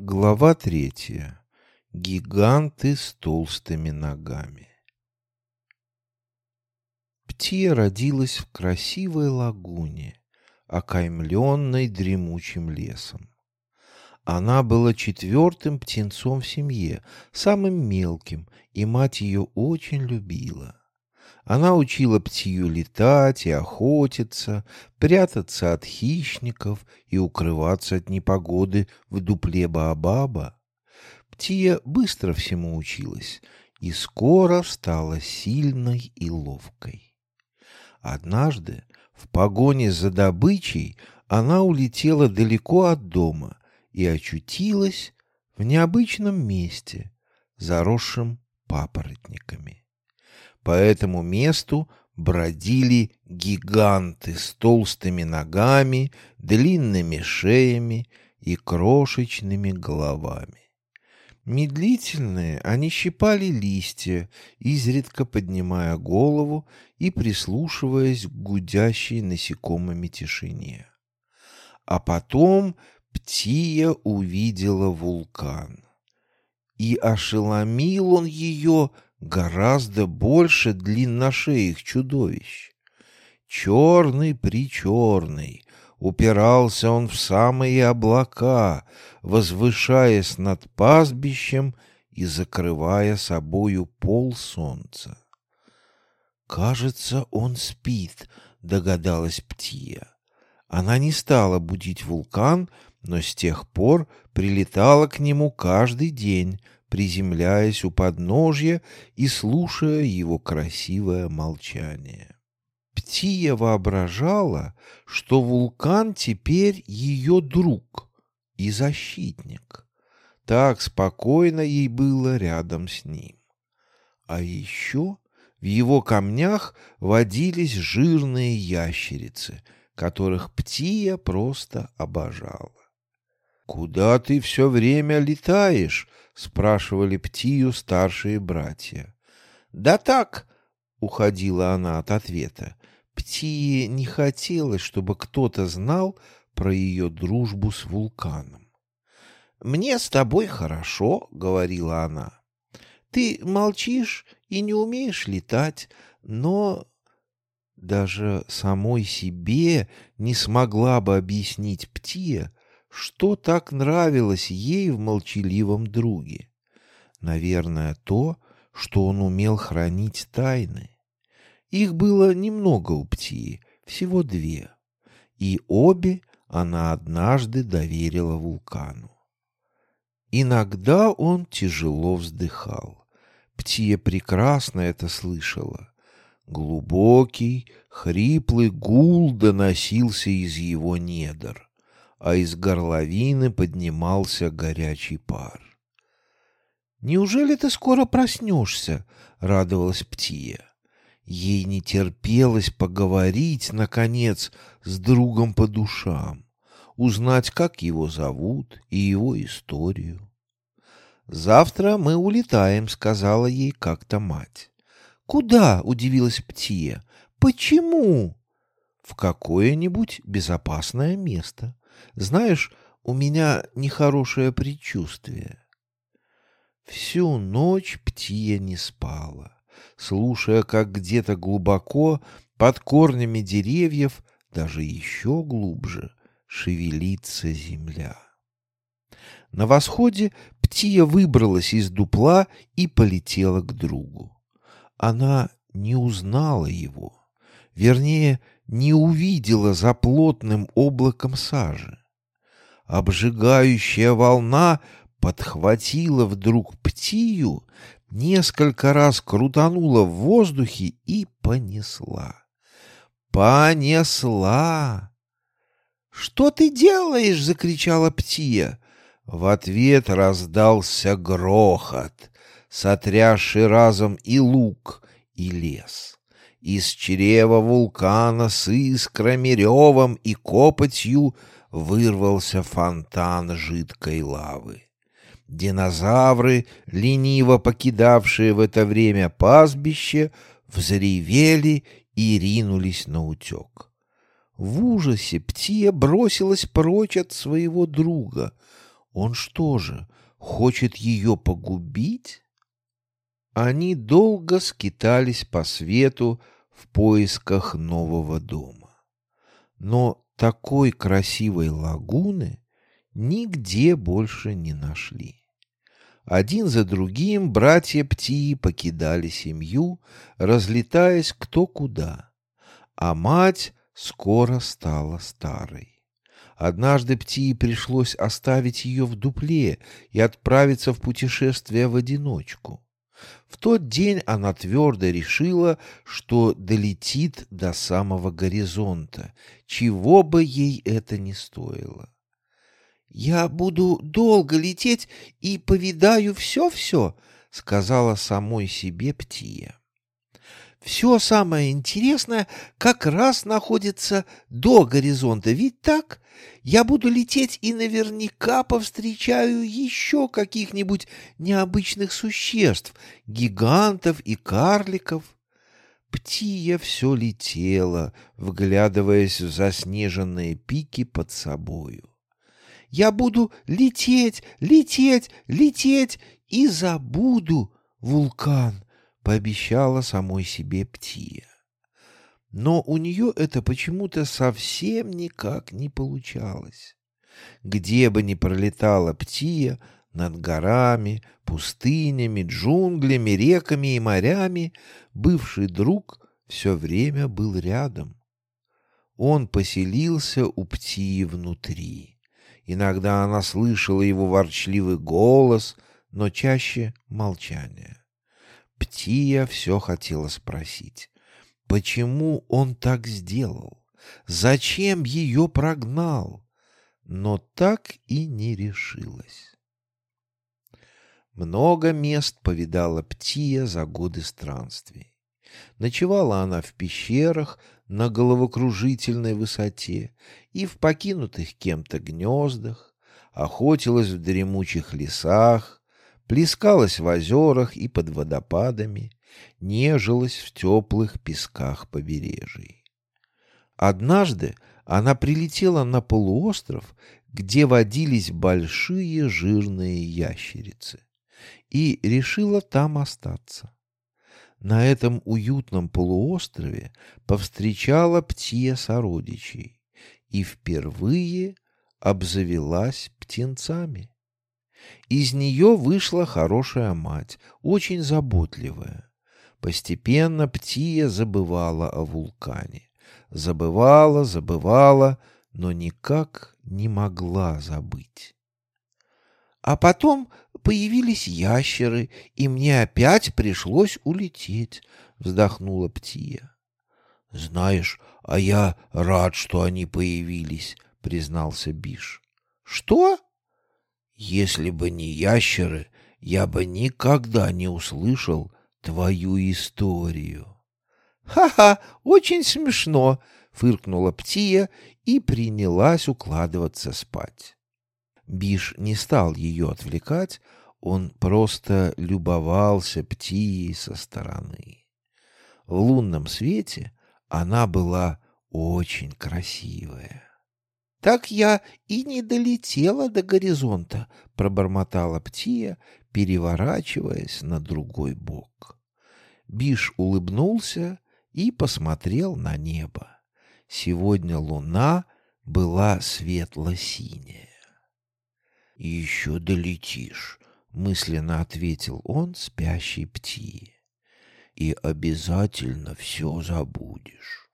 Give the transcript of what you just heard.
Глава третья. Гиганты с толстыми ногами. Птия родилась в красивой лагуне, окаймленной дремучим лесом. Она была четвертым птенцом в семье, самым мелким, и мать ее очень любила. Она учила птию летать и охотиться, прятаться от хищников и укрываться от непогоды в дупле Баобаба. Птия быстро всему училась и скоро стала сильной и ловкой. Однажды в погоне за добычей она улетела далеко от дома и очутилась в необычном месте, заросшем папоротниками. По этому месту бродили гиганты с толстыми ногами, длинными шеями и крошечными головами. Медлительные они щипали листья, изредка поднимая голову и прислушиваясь к гудящей насекомыми тишине. А потом Птия увидела вулкан. И ошеломил он ее гораздо больше длинношеих чудовищ. Черный-причерный, упирался он в самые облака, возвышаясь над пастбищем и закрывая собою пол солнца. «Кажется, он спит», — догадалась Птия. Она не стала будить вулкан, но с тех пор прилетала к нему каждый день, приземляясь у подножья и слушая его красивое молчание. Птия воображала, что вулкан теперь ее друг и защитник. Так спокойно ей было рядом с ним. А еще в его камнях водились жирные ящерицы, которых Птия просто обожала. «Куда ты все время летаешь?» — спрашивали Птию старшие братья. «Да так!» — уходила она от ответа. Птие не хотелось, чтобы кто-то знал про ее дружбу с вулканом. «Мне с тобой хорошо», — говорила она. «Ты молчишь и не умеешь летать, но...» Даже самой себе не смогла бы объяснить Птия, что так нравилось ей в молчаливом друге? Наверное, то, что он умел хранить тайны. Их было немного у Птии, всего две. И обе она однажды доверила вулкану. Иногда он тяжело вздыхал. Птия прекрасно это слышала. Глубокий, хриплый гул доносился из его недр а из горловины поднимался горячий пар. «Неужели ты скоро проснешься?» — радовалась Птия. Ей не терпелось поговорить, наконец, с другом по душам, узнать, как его зовут и его историю. «Завтра мы улетаем», — сказала ей как-то мать. «Куда?» — удивилась Птия. «Почему?» «В какое-нибудь безопасное место. Знаешь, у меня нехорошее предчувствие. Всю ночь птия не спала, слушая, как где-то глубоко, под корнями деревьев, даже еще глубже, шевелится земля. На восходе птия выбралась из дупла и полетела к другу. Она не узнала его, вернее, не увидела за плотным облаком сажи. Обжигающая волна подхватила вдруг птию, несколько раз крутанула в воздухе и понесла. Понесла! «Что ты делаешь?» — закричала птия. В ответ раздался грохот, сотрясший разом и луг, и лес. Из чрева вулкана с искрами, ревом и копотью вырвался фонтан жидкой лавы. Динозавры, лениво покидавшие в это время пастбище, взревели и ринулись на утек. В ужасе Птия бросилась прочь от своего друга. Он что же, хочет ее погубить? Они долго скитались по свету в поисках нового дома. Но такой красивой лагуны нигде больше не нашли. Один за другим братья Птии покидали семью, разлетаясь кто куда, а мать скоро стала старой. Однажды Птии пришлось оставить ее в дупле и отправиться в путешествие в одиночку. В тот день она твердо решила, что долетит до самого горизонта, чего бы ей это ни стоило. «Я буду долго лететь и повидаю все-все», — сказала самой себе Птия. Все самое интересное как раз находится до горизонта, ведь так? Я буду лететь и наверняка повстречаю еще каких-нибудь необычных существ, гигантов и карликов. Птия все летела, вглядываясь в заснеженные пики под собою. Я буду лететь, лететь, лететь и забуду вулкан пообещала самой себе Птия. Но у нее это почему-то совсем никак не получалось. Где бы ни пролетала Птия, над горами, пустынями, джунглями, реками и морями, бывший друг все время был рядом. Он поселился у Птии внутри. Иногда она слышала его ворчливый голос, но чаще молчание. Птия все хотела спросить. Почему он так сделал? Зачем ее прогнал? Но так и не решилась. Много мест повидала Птия за годы странствий. Ночевала она в пещерах на головокружительной высоте и в покинутых кем-то гнездах, охотилась в дремучих лесах, плескалась в озерах и под водопадами, нежилась в теплых песках побережий. Однажды она прилетела на полуостров, где водились большие жирные ящерицы, и решила там остаться. На этом уютном полуострове повстречала птия сородичей и впервые обзавелась птенцами. Из нее вышла хорошая мать, очень заботливая. Постепенно Птия забывала о вулкане. Забывала, забывала, но никак не могла забыть. А потом появились ящеры, и мне опять пришлось улететь, — вздохнула Птия. — Знаешь, а я рад, что они появились, — признался Биш. — Что? Если бы не ящеры, я бы никогда не услышал твою историю. «Ха — очень смешно! — фыркнула Птия и принялась укладываться спать. Биш не стал ее отвлекать, он просто любовался Птией со стороны. В лунном свете она была очень красивая. Так я и не долетела до горизонта, пробормотала Птия, переворачиваясь на другой бок. Биш улыбнулся и посмотрел на небо. Сегодня луна была светло-синяя. «Еще долетишь», — мысленно ответил он спящей Птии. «И обязательно все забудешь».